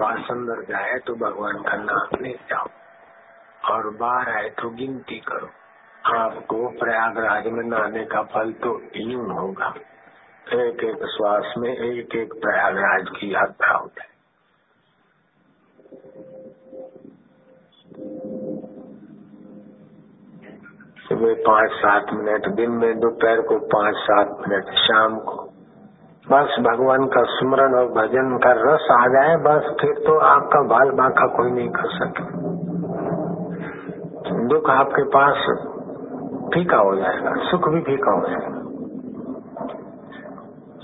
श्वास अंदर जाए तो भगवान का नाम ले जाओ और बाहर आए तो गिनती करो। आपको प्रयागराज में नहाने का फल तो यूँ होगा। एक एक श्वास में एक एक प्रयागराज की यात्रा हो। जाए सुबह पाँच सात मिनट, दिन में दोपहर को पाँच सात मिनट, शाम को बस भगवान का स्मरण और भजन का रस आ जाए, बस फिर तो आपका बाल बाका कोई नहीं कर सके। दुख आपके पास फीका हो जाएगा, सुख भी फीका हो जाएगा।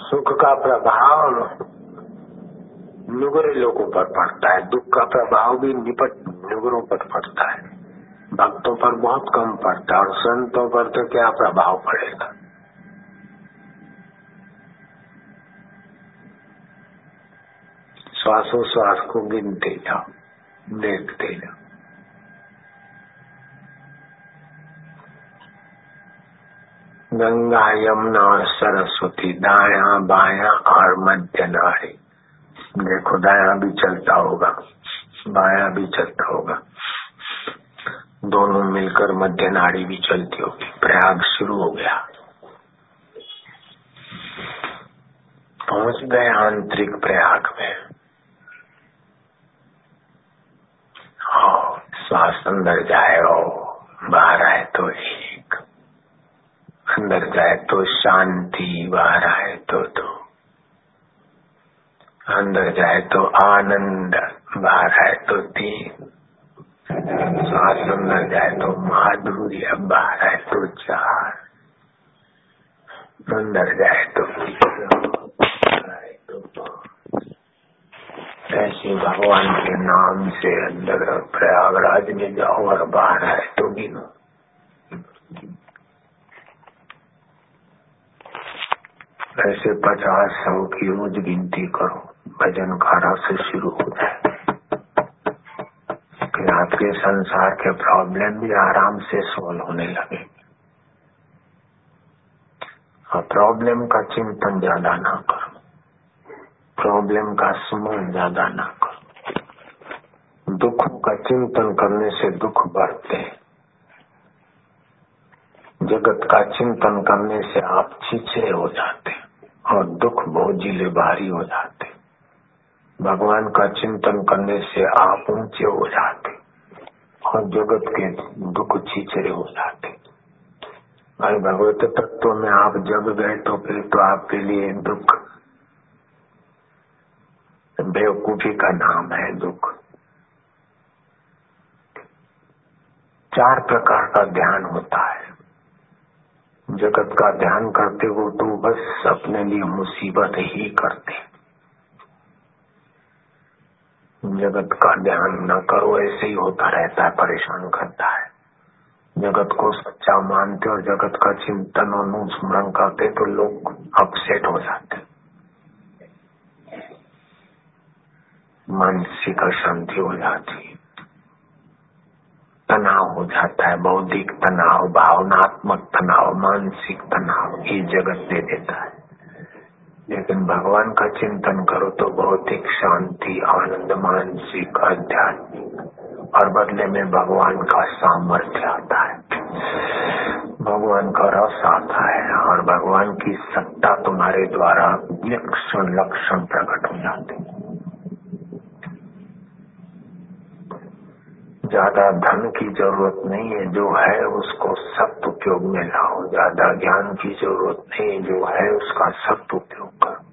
सुख का प्रभाव नुगरे लोगों पर पड़ता है, दुख का प्रभाव भी निपट, नुगरों पर पड़ता है। भक्तों पर बहुत कम पड़ता है और संतों पर तो क्या प्रभाव पड़ेगा? श्वासोश्वास को गिनते जाओ देखते जाओ गंगा यमुना और सरस्वती, दाया बाया और मध्य नाड़ी देखो, दाया भी चलता होगा, बाया भी चलता होगा। दोनों मिलकर मध्य नाड़ी भी चलती होगी। प्रयाग शुरू हो गया। पहुँच गए आंतरिक प्रयाग में। श्वास अंदर जाए बाहर आए तो एक। अंदर जाए तो शांति, बाहर आए तो दो। अंदर जाए तो आनंद, बाहर आए तो तीन। श्वास अंदर जाए तो माधुर्य, बाहर आए तो चार। अंदर जाए तो ऐसे भगवान के नाम से अंदर प्रयागराज में जाओ और बाहर आए तो गिनो ऐसे पचास सौ की रोज गिनती करो, भजन का रस शुरू हो। जाए कि आपके संसार के प्रॉब्लम भी आराम से सोल्व होने लगे। और प्रॉब्लम का चिंतन ज़्यादा ना करो। प्रॉब्लम का स्मरण ज़्यादा ना करो। दुखों का चिंतन करने से दुख बढ़ते जगत का चिंतन करने से आप छिछे हो जाते और दुख बोझिले भारी हो जाते भगवान का चिंतन करने से आप ऊँचे हो जाते और जगत के दुख छिछरे हो जाते भाई भगवत तत्व में आप जग गए तो फिर तो आपके लिए दुख बेवकूफ़ी का नाम है दुख। चार प्रकार का ध्यान होता है। जगत का ध्यान करते हो तो बस अपने लिए मुसीबत ही करते जगत का ध्यान न करो, ऐसे ही होता रहता है, परेशान करता है। जगत को सच्चा मानते और जगत का चिंतन और स्मरण करते तो लोग अपसेट हो जाते मानसिक अशांति हो जाती है। तनाव हो जाता है, बौद्धिक तनाव, भावनात्मक तनाव, मानसिक तनाव ये जगत दे देता है। लेकिन भगवान का चिंतन करो तो भौतिक शांति, आनंद, मानसिक, आध्यात्मिक और बदले में भगवान का सामर्थ्य आता है। भगवान का रस आता है और भगवान की सत्ता तुम्हारे द्वारा लक्षण लक्षण प्रकट हो जाते ज़्यादा धन की ज़रूरत नहीं है, जो है उसको सत उपयोग में लाओ। ज़्यादा ज्ञान की ज़रूरत नहीं जो है उसका सत उपयोग करो।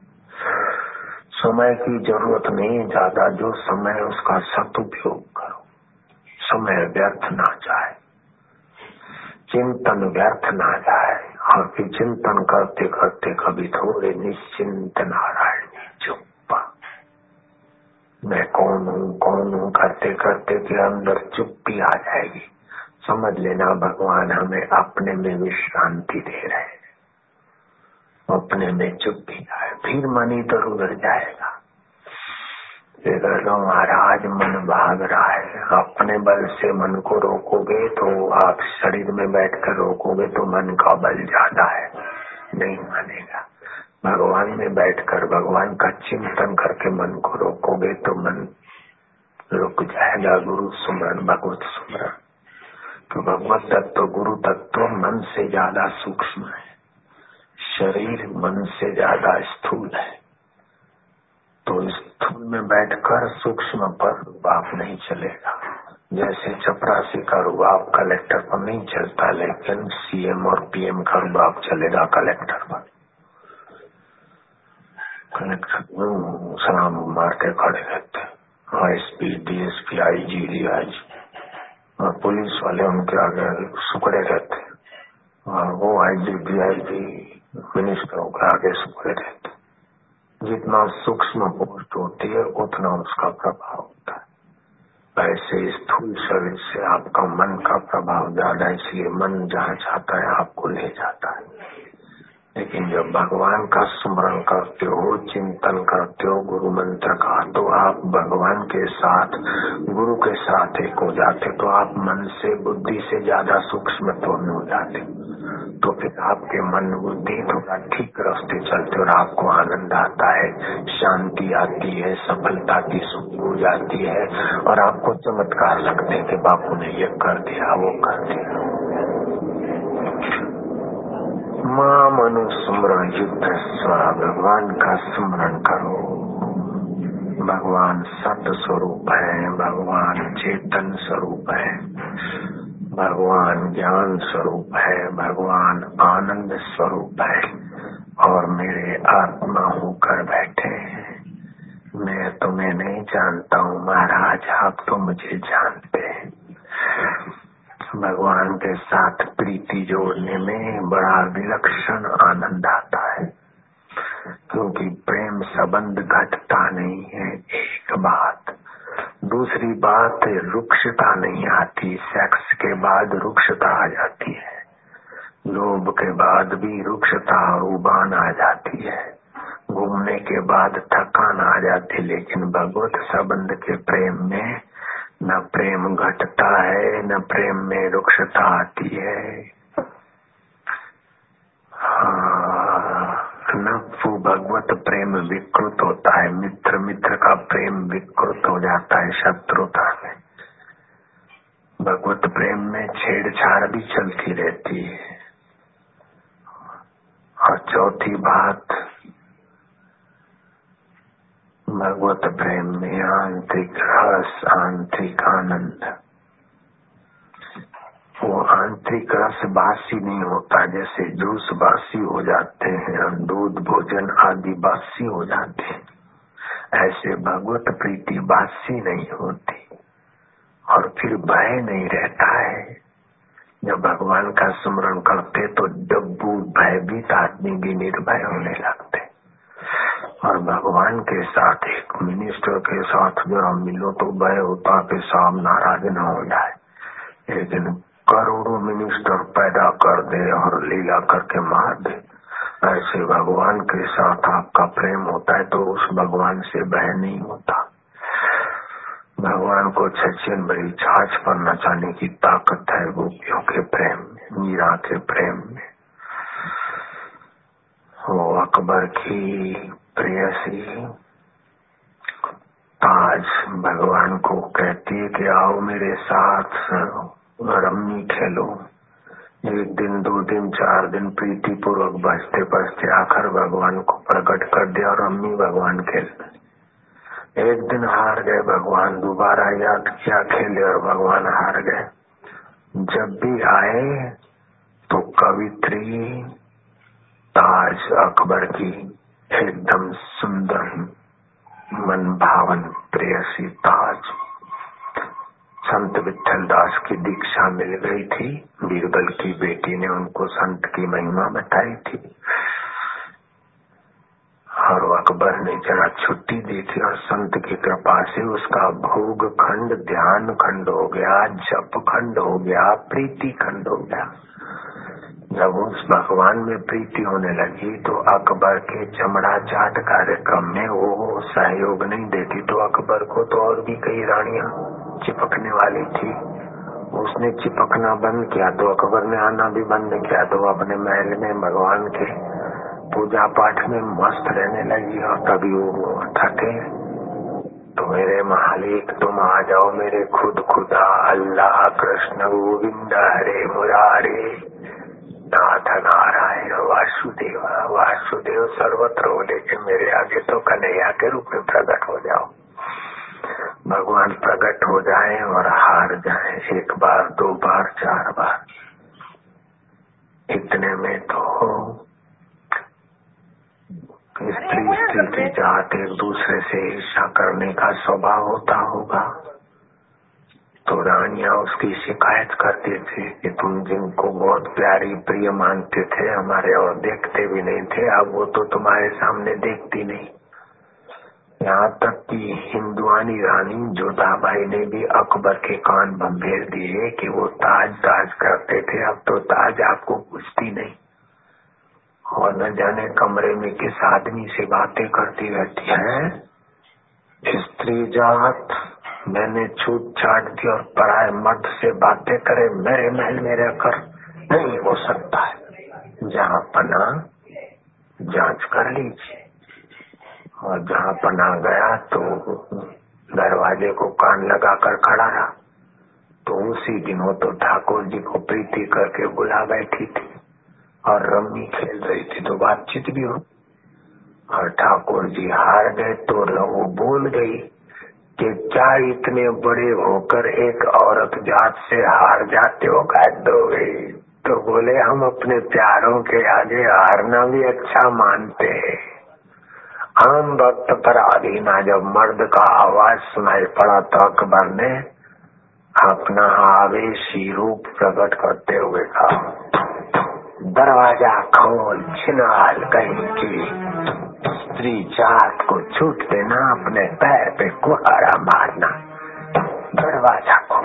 समय की ज़रूरत नहीं है, ज़्यादा जो समय उसका सत उपयोग करो। समय व्यर्थ ना जाए। चिंतन व्यर्थ ना जाए। और फिर चिंतन करते करते कभी थोड़े निश्चिंत नारायण। मैं कौन हूँ कौन हूँ? करते करते फिर अंदर चुप्पी आ जाएगी। समझ लेना भगवान हमें अपने में विश्रांति दे रहे हैं। अपने में चुप्पी आए, फिर मन इधर उधर जाएगा। फिर लो महाराज, मन भाग रहा है। अपने बल से मन को रोकोगे तो आप शरीर में बैठकर रोकोगे तो मन का बल ज़्यादा है। नहीं मानेगा। भगवान में बैठकर भगवान का चिंतन करके मन को रोकोगे तो मन रुक जाएगा, गुरु सुमरन भगवत सुमरन तो भगवत तत्व, गुरु तत्व मन से ज़्यादा सूक्ष्म है। शरीर मन से ज़्यादा स्थूल है। तो स्थूल में बैठकर सूक्ष्म पर बाप नहीं चलेगा। जैसे चपरासी का रुबाब कलेक्टर पर नहीं चलता, लेकिन सीएम और पीएम का रुबाब चलेगा कलेक्टर पर। कलेक्टर सलाम मार के खड़े रहते। S P D S P I G D I G और पुलिस वाले उनके आगे सुखड़े रहते। और वो आई जी डी आई जी मिनिस्टरों के आगे सुखड़े रहते। जितना सूक्ष्म पोस्ट होती है, उतना उसका प्रभाव होता है। ऐसे स्थूल शरीर से आपका मन का प्रभाव ज़्यादा इसलिए मन जहाँ चाहता है, आपको ले जाता है। लेकिन जब भगवान का स्मरण करते हो, चिंतन करते हो, गुरु मंत्र का तो आप भगवान के साथ, गुरु के साथ एक हो जाते। तो आप मन से, बुद्धि से ज़्यादा सूक्ष्म तो हो जाते। तो फिर आपके मन बुद्धि थोड़ा ठीक रास्ते चलते और आपको आनंद आता है। शांति आती है, सफलता की सुख हो जाती है। और आपको चमत्कार लगते कि बापू ने ये कर दिया, वो कर दिया। माँ मनु सुमरण युद्ध स्व भगवान का स्मरण करो। भगवान सत स्वरूप है, भगवान चेतन स्वरूप है, भगवान ज्ञान स्वरूप है, भगवान आनंद स्वरूप है, और मेरे आत्मा होकर बैठे हैं। मैं तुम्हें नहीं जानता हूँ महाराज, आप तो मुझे जानते भगवान के साथ प्रीति जोड़ने में बड़ा विलक्षण आनंद आता है, क्योंकि प्रेम संबंध घटता नहीं है, एक बात। दूसरी बात, रुक्षता नहीं आती सेक्स के बाद रुक्षता आ जाती है। लोभ के बाद भी रुक्षता और उबान आ जाती है। घूमने के बाद थकान आ जाती, लेकिन भगवत संबंध के प्रेम में न प्रेम घटता है, न प्रेम में रुक्षता आती है। हाँ न भगवत प्रेम विकृत होता है, मित्र मित्र का प्रेम विकृत हो जाता है शत्रुता में भगवत प्रेम में छेड़छाड़ भी चलती रहती है। और चौथी बात भगवत प्रेम में आंतरिक रस आंतरिक आनंद। वो आंतरिक रस बासी नहीं होता, जैसे जूस बासी हो जाते हैं दूध भोजन आदि बासी हो जाते हैं। ऐसे भगवत प्रीति बासी नहीं होती और फिर भय नहीं रहता है। जब भगवान का स्मरण करते तो डब्बू भयभीत आदमी भी निर्भय होने लगते और भगवान के साथ, एक मिनिस्टर के साथ जरा मिलो तो भय होता कि साम नाराज़ न हो जाए। लेकिन करोड़ों मिनिस्टर पैदा कर दे और लीला करके मार दे। ऐसे भगवान के साथ आपका प्रेम होता है तो उस भगवान से भय नहीं होता। भगवान को छचन बड़ी छाछ पर नचाने की ताकत है, गोपियों के प्रेम में, मीरा के प्रेम में। वो अकबर की प्रेयसी आज भगवान को कहती है कि आओ मेरे साथ रम्मी खेलो। एक दिन, दो दिन, चार दिन प्रीति पूर्वक बजते बजते आखिर भगवान को प्रकट कर दिया और रम्मी भगवान खेल एक दिन हार गए, भगवान दोबारा याद किया खेले और भगवान हार गए। जब भी आए तो कवित्री, ताज अकबर की एकदम सुंदर मन भावन प्रेयसी ताज संत विठल दास की दीक्षा मिल गई थी। बीरबल की बेटी ने उनको संत की महिमा बताई थी। और अकबर ने जरा छुट्टी दी थी और संत की कृपा से उसका भोग खंड, ध्यान खंड हो गया, जप खंड हो गया, प्रीति खंड हो गया। जब उस भगवान में प्रीति होने लगी तो अकबर के चमड़ा चाट कार्यक्रम में वो सहयोग नहीं देती तो अकबर को तो और भी कई रानियाँ चिपकने वाली थी। उसने चिपकना बंद किया तो अकबर ने आना भी बंद किया तो अपने महल में भगवान के पूजा पाठ में मस्त रहने लगी और कभी वो थके। तो मेरे मालिक, तुम आ जाओ मेरे खुद खुदा, अल्लाह कृष्ण गोविंद, हरे मुरारे। नाथ नारायण वासुदेव वासुदेव सर्वत्र हो लेकिन मेरे आगे तो कन्हैया के रूप में प्रकट हो जाओ। भगवान प्रकट हो जाए और हार जाए एक बार दो बार चार बार। इतने में तो स्त्री स्त्री की जात एक दूसरे से ईर्षा करने का स्वभाव होता होगा। रानिया उसकी शिकायत करती थी कि तुम जिनको बहुत प्यारी, प्रिय मानते थे, हमारे और देखते भी नहीं थे, अब वो तो तुम्हारे सामने देखती नहीं। यहाँ तक कि हिंदुआनी रानी जोधाबाई ने भी अकबर के कान बम्भेर दिए कि वो ताज ताज करते थे, अब तो ताज आपको पूछती नहीं। और न जाने कमरे में किस आदमी से बातें करती रहती है। स्त्री जात मैंने छूट छाट दी और पराए मर्द से बातें करे, मेरे महल में रहकर। नहीं हो सकता है। जहाँ पना, जाँच कर लीजिए। और जहाँ पना गया तो दरवाजे को कान लगाकर खड़ा रहा। तो उसी दिन तो ठाकुर जी को प्रीति करके बुला बैठी थी और रम्मी खेल रही थी तो बातचीत भी हो और ठाकुर जी हार गए तो वो बोल गई कि क्या इतने बड़े होकर एक औरत जात से हार जाते हो दोगे? तो बोले, हम अपने प्यारों के आगे हारना भी अच्छा मानते हैं। हम वक्त पर आधीना जब मर्द का आवाज़ सुनाई पड़ा तो अकबर ने अपना आवेशी रूप प्रकट करते हुए कहा, दरवाज़ा खोल, छिनाल कहीं की स्त्री जात को छूट देना अपने पैर पे कुहाड़ा मारना। दरवाज़ा को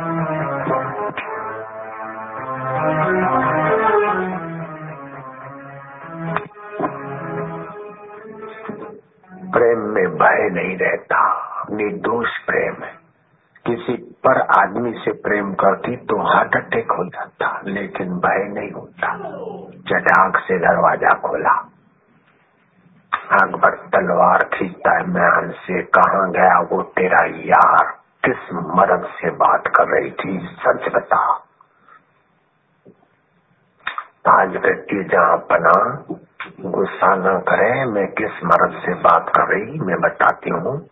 प्रेम में भय नहीं रहता निर्दोष प्रेम है। किसी पर आदमी से प्रेम करती तो हार्ट अटैक हो जाता, लेकिन भय नहीं होता। चटाक से दरवाज़ा खोला। अकबर तलवार खींचता है। म्यान से कहा गया? वो तेरा यार किस मर्द से बात कर रही थी? सच बता। आज व्यक्ति जहाँ पना गुस्सा न करे, मैं किस मर्द से बात कर रही? मैं बताती हूँ।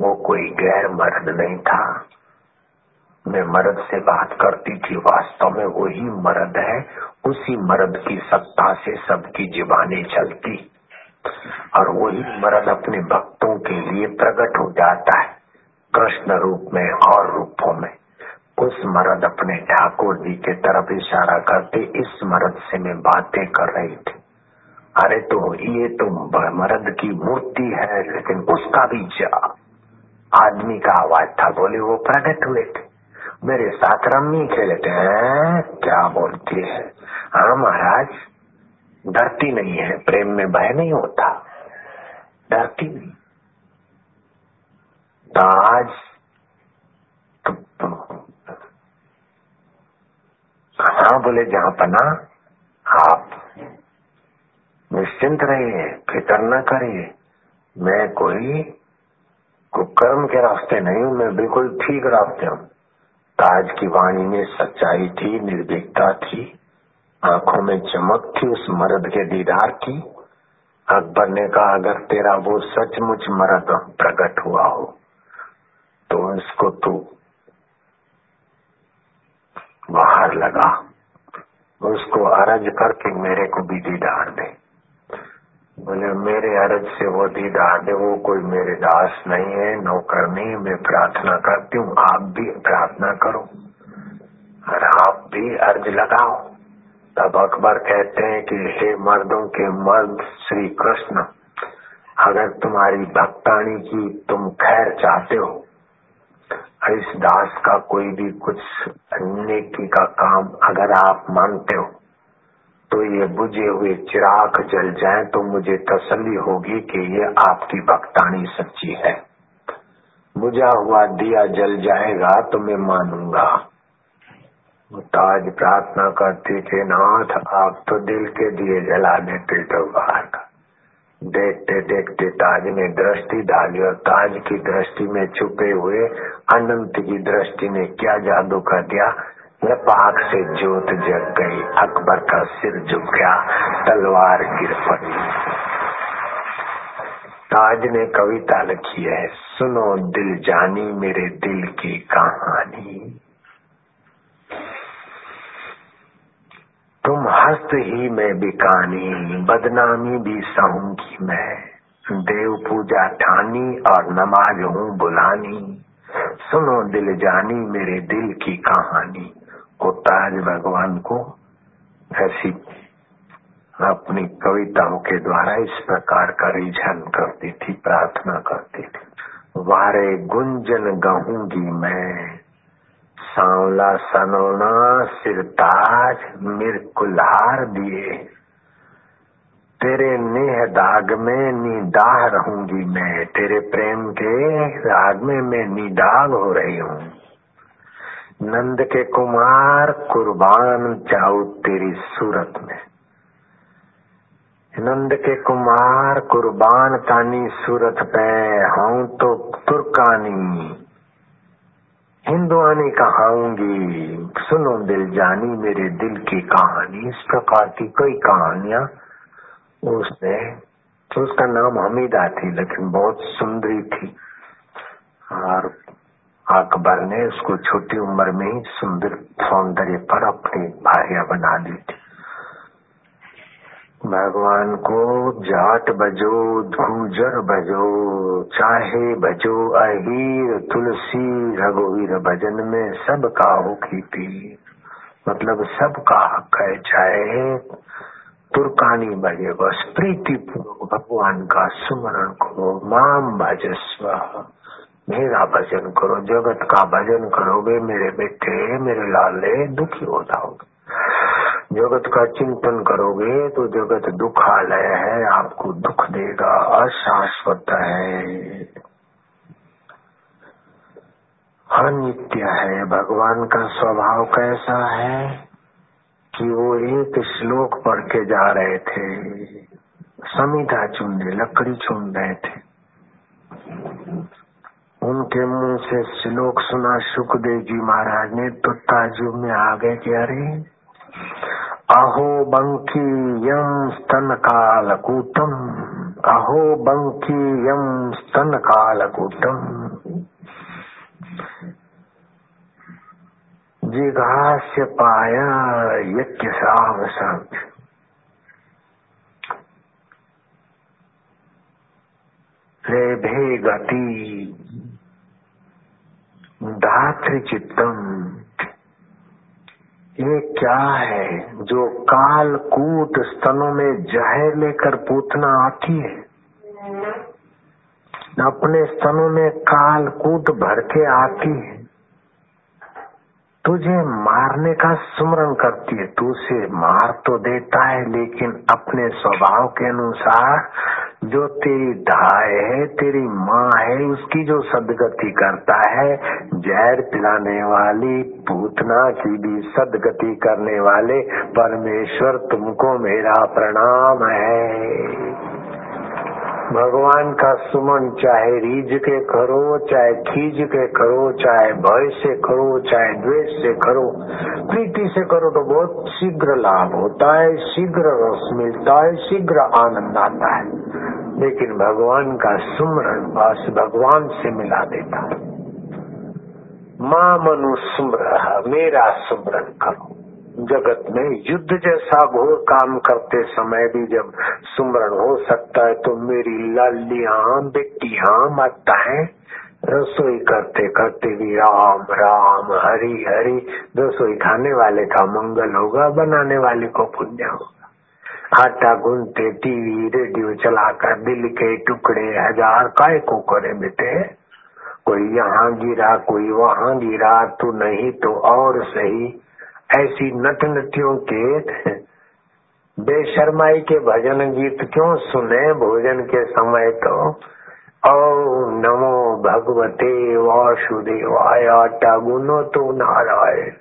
वो कोई गैर मर्द नहीं था। मैं मर्द से बात करती थी। वास्तव में वही मर्द है। उसी मर्द की सत्ता से सबकी जीवानी चलती। और वही मर्द अपने भक्तों के लिए प्रकट हो जाता है कृष्ण रूप में और रूपों में। उस मरद अपने ठाकुर जी के तरफ़ इशारा करते, इस मरद से मैं बातें कर रही थी। अरे तो ये तो मरद की मूर्ति है, लेकिन उसका भी आदमी का आवाज़ था, बोले, वो प्रकट हुए थे। मेरे साथ रम्मी खेलते हैं, क्या बोलती है? हाँ महाराज डरती नहीं है प्रेम में भय नहीं होता। डरती नहीं। तो आज तो, हाँ बोले जहाँ पना आप निश्चिंत रहिए फ़िक्र न करिए। मैं कोई कुकर्म के रास्ते नहीं हूँ मैं बिल्कुल ठीक रास्ते हूँ। ताज की वाणी में सच्चाई थी निर्भीकता थी। आँखों में चमक थी, उस मर्द के दीदार की। अकबर ने कहा अगर तेरा वो सचमुच मर्द प्रकट हुआ हो तो इसको तू बाहर लगा। उसको अरज करके मेरे को भी दीदार दे। बोले, मेरे अरज से वो दीदार दे, वो कोई मेरे दास नहीं है, नौकर नहीं, मैं प्रार्थना करती हूँ, आप भी प्रार्थना करो और आप भी अर्ज़ लगाओ। तब अकबर कहते हैं कि हे मर्दों के मर्द श्री कृष्ण अगर तुम्हारी भक्तानी की तुम खैर चाहते हो इस दास का कोई भी कुछ नेकी का काम अगर आप मानते हो तो ये बुझे हुए चिराग जल जाए तो मुझे तसल्ली होगी कि ये आपकी भक्तानी सच्ची है। बुझा हुआ दिया जल जाएगा तो मैं मानूँगा। ताज प्रार्थना करती थी, नाथ, आप तो दिल के दिए जला देते तो बाहर का। देखते देखते ताज ने दृष्टि डाली और ताज की दृष्टि में छुपे हुए अनंत की दृष्टि ने क्या जादू कर दिया? लपाक से जोत जग गई, अकबर का सिर झुक गया, तलवार गिर पड़ी। ताज ने कविता लिखी है, सुनो दिल जानी मेरे दिल की कहानी तुम हस्त ही मैं बिकानी, बदनामी भी सहूँगी मैं। देव पूजा ठानी और नमाज़ हूँ बुलानी। सुनो दिल जानी मेरे दिल की कहानी। को ताज भगवान को ऐसी अपनी कविताओं के द्वारा इस प्रकार का रिझन करती थी, प्रार्थना करती थी। वारे गुंजन गहूँगी मैं। सांवला सनोना, सिरताज मिर कुल्हार दिए। तेरे नेह दाग में निदाह रहूँगी मैं। तेरे प्रेम के राग में मैं निदाग हो रही हूँ। नंद के कुमार, कुर्बान जाऊ तेरी सूरत में। नंद के कुमार, कुर्बान तानी सूरत पे। हूँ तो तुर्कानी। हिंदुआनी कहाऊँगी, सुनो दिल जानी मेरे दिल की कहानी। इस प्रकार की कई कहानियाँ उसने तो उसका नाम हमीदा थी, लेकिन बहुत सुंदरी थी। और अकबर ने उसको छोटी उम्र में ही सुंदर सौंदर्य पर अपनी भार्या बना ली थी। भगवान को जाट बजो, धूजर बजो, चाहे बजो अहीर, तुलसी, रघुवीर भजन में सब का की पीर। मतलब सबका हक है। चाहे तुर्कानी बजे बस, प्रीति पूर्वक भगवान का सुमरण करो, माम भजस्व मेरा भजन करो, जगत का भजन करोगे, मेरे बेटे, मेरे लाले, दुखी हो जाओगे। जगत का चिंतन करोगे तो जगत दुखालय है, आपको दुख देगा, अशाश्वत है। अनित्य है, भगवान का स्वभाव कैसा है कि वो एक श्लोक पढ़ के जा रहे थे। समिधा चुनने लकड़ी चुन रहे थे। उनके मुँह से श्लोक सुना, सुखदेव जी महाराज ने तो ताजुब में आ गए कि अरे अहो बङ्कीयं स्तनकालकूटम्। अहो बङ्कीयं स्तनकालकूटम्। जिघास्य पाय यज्ञ सावसाक्ष रेभे गति। धातृचित्तम ये क्या है जो काल कूट स्तनों में जहर लेकर पूतना आती है? अपने स्तनों में काल कूट भर के आती है। तुझे मारने का सुमरण करती है। तू उसे मार तो देता है, लेकिन अपने स्वभाव के अनुसार जो तेरी धाय है, तेरी माँ है, उसकी जो सदगति करता है जहर पिलाने वाली पूतना की भी सदगति करने वाले परमेश्वर तुमको मेरा प्रणाम है। भगवान का सुमन चाहे रीझ के करो, चाहे खीज के करो, चाहे भय से करो, चाहे द्वेष से करो, प्रीति से करो तो बहुत शीघ्र लाभ होता है, शीघ्र रस मिलता है, शीघ्र आनंद आता है। लेकिन भगवान का सुमरण बस भगवान से मिला देता। है माँ मनु सुमर मेरा सुमरण करो। जगत में युद्ध जैसा घोर काम करते समय भी जब सुमरण हो सकता है तो मेरी लालिया बेटिया माताएँ रसोई करते करते भी राम राम, हरि हरि, रसोई खाने वाले का मंगल होगा, बनाने वाले को पुण्य होगा। आटा गूंदते, टीवी, रेडियो चलाकर दिल के टुकड़े हज़ार काय को करे बेटे कोई यहाँ गिरा, कोई वहाँ गिरा तो नहीं तो और सही। ऐसी नट नटियों के बेशर्माई के भजन गीत क्यों सुने भोजन के समय तो? ओ नमो भगवते वासुदेवाय, टागुनो तो नारायण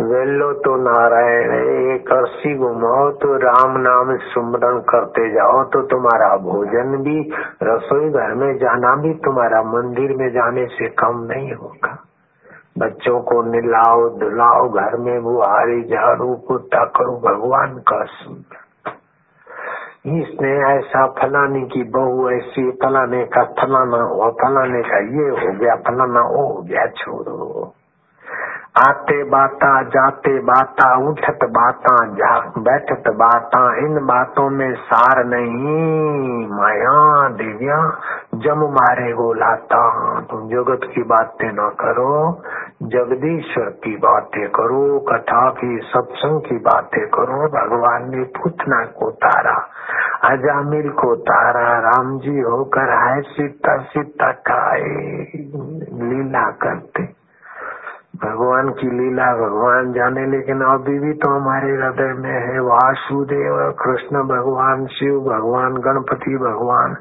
वेलो तो नारायण, एक घुमाओ तो राम नाम सुमरण करते जाओ तो तुम्हारा भोजन भी रसोई घर में जाना भी, तुम्हारा मंदिर में जाने से कम नहीं होगा। बच्चों को निलाओ, धुलाओ, घर में बुहारी, झाड़ू पोता करो, भगवान का सुंदर। इसने ऐसा फलाने की बहू, ऐसी फलाने का फलाना हुआ, फलाने का ये हो गया, फलाना वो हो गया, छोड़ो। आते बाता, जाते बाता, उठत बाता बैठत बाता, इन बातों में सार नहीं, माया, दिव्या जम मारे गो लाता, तुम जगत की बातें न करो, जगदीश्वर की बातें करो, कथा की, सत्संग की बातें करो, भगवान ने पूतना को तारा, अजामिल को तारा, राम जी होकर आए, सीता सीता खाए, लीला करते। भगवान की लीला, भगवान जाने, लेकिन अभी भी तो हमारे हृदय में है, वासुदेव, कृष्ण भगवान, शिव भगवान, गणपति भगवान